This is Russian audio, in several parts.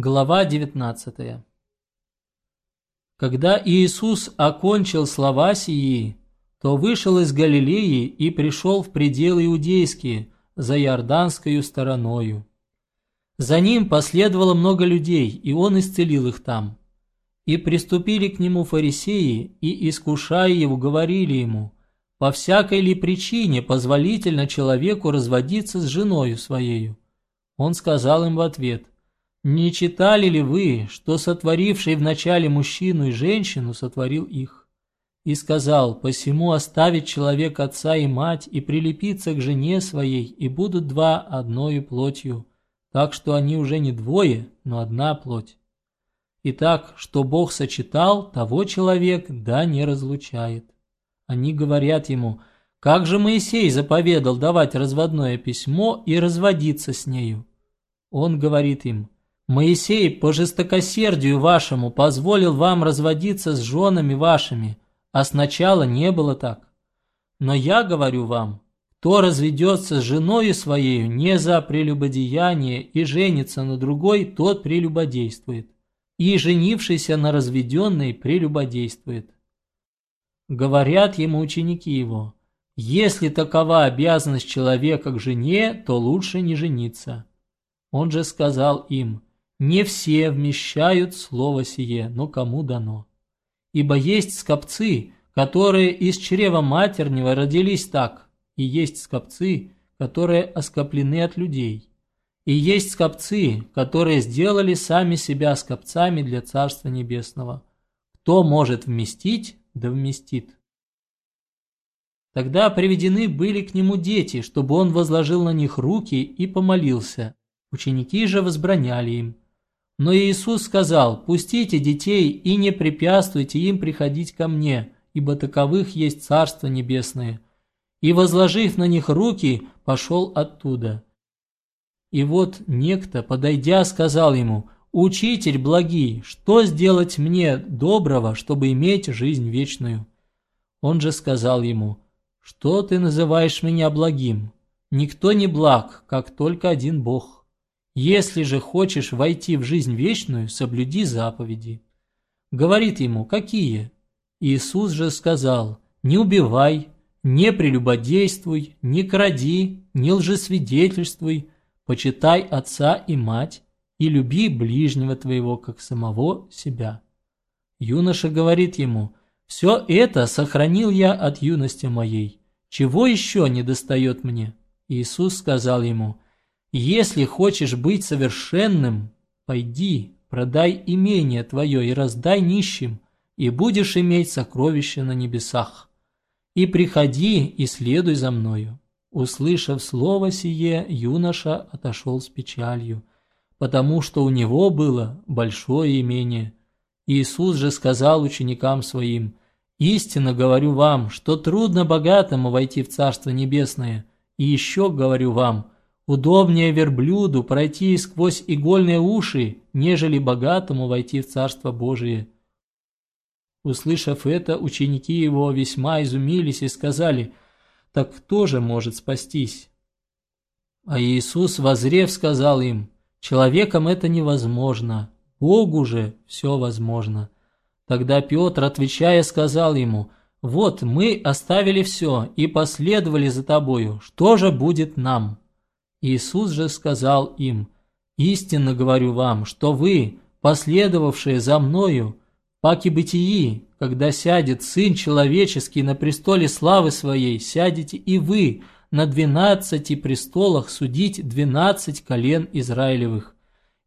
Глава 19 Когда Иисус окончил слова сии, то вышел из Галилеи и пришел в пределы иудейские, за Иорданскою стороною. За ним последовало много людей, и он исцелил их там. И приступили к нему фарисеи, и, искушая его, говорили ему, «По всякой ли причине позволительно человеку разводиться с женою своею?» Он сказал им в ответ – не читали ли вы, что сотворивший вначале мужчину и женщину сотворил их? И сказал, посему оставить человек отца и мать и прилепиться к жене своей, и будут два одною плотью, так что они уже не двое, но одна плоть. Итак, что Бог сочетал, того человек да не разлучает. Они говорят ему, как же Моисей заповедал давать разводное письмо и разводиться с нею? Он говорит им, Моисей по жестокосердию вашему позволил вам разводиться с женами вашими, а сначала не было так. Но я говорю вам, кто разведется с женою своей не за прелюбодеяние и женится на другой, тот прелюбодействует, и женившийся на разведенной прелюбодействует. Говорят ему ученики его, если такова обязанность человека к жене, то лучше не жениться. Он же сказал им, не все вмещают слово сие, но кому дано. Ибо есть скопцы, которые из чрева матернего родились так, и есть скопцы, которые оскоплены от людей. И есть скопцы, которые сделали сами себя скопцами для Царства Небесного. Кто может вместить, да вместит. Тогда приведены были к нему дети, чтобы он возложил на них руки и помолился. Ученики же возбраняли им. Но Иисус сказал, «Пустите детей и не препятствуйте им приходить ко мне, ибо таковых есть Царство Небесное». И, возложив на них руки, пошел оттуда. И вот некто, подойдя, сказал ему, «Учитель благий, что сделать мне доброго, чтобы иметь жизнь вечную?» Он же сказал ему, «Что ты называешь меня благим? Никто не благ, как только один Бог». Если же хочешь войти в жизнь вечную, соблюди заповеди. Говорит ему, какие? Иисус же сказал, не убивай, не прелюбодействуй, не кради, не лжесвидетельствуй, почитай отца и мать и люби ближнего твоего, как самого себя. Юноша говорит ему, все это сохранил я от юности моей, чего еще не достает мне? Иисус сказал ему, если хочешь быть совершенным, пойди, продай имение твое и раздай нищим, и будешь иметь сокровища на небесах. И приходи и следуй за мною». Услышав слово сие, юноша отошел с печалью, потому что у него было большое имение. Иисус же сказал ученикам своим, «Истинно говорю вам, что трудно богатому войти в Царство Небесное, и еще говорю вам, Удобнее верблюду пройти сквозь игольные уши, нежели богатому войти в Царство Божие. Услышав это, ученики его весьма изумились и сказали, «Так кто же может спастись?» А Иисус, возрев, сказал им, «Человеком это невозможно, Богу же все возможно». Тогда Петр, отвечая, сказал ему, «Вот мы оставили все и последовали за тобою, что же будет нам?» Иисус же сказал им, «Истинно говорю вам, что вы, последовавшие за Мною, паки бытии, когда сядет Сын Человеческий на престоле славы Своей, сядете и вы на двенадцати престолах судить двенадцать колен Израилевых.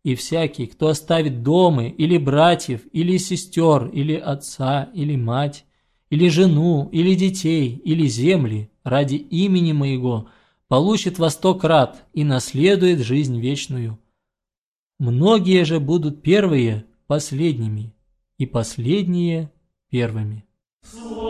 И всякий, кто оставит дома, или братьев, или сестер, или отца, или мать, или жену, или детей, или земли, ради имени Моего – получит во сто крат и наследует жизнь вечную. Многие же будут первые последними, и последние первыми. Слово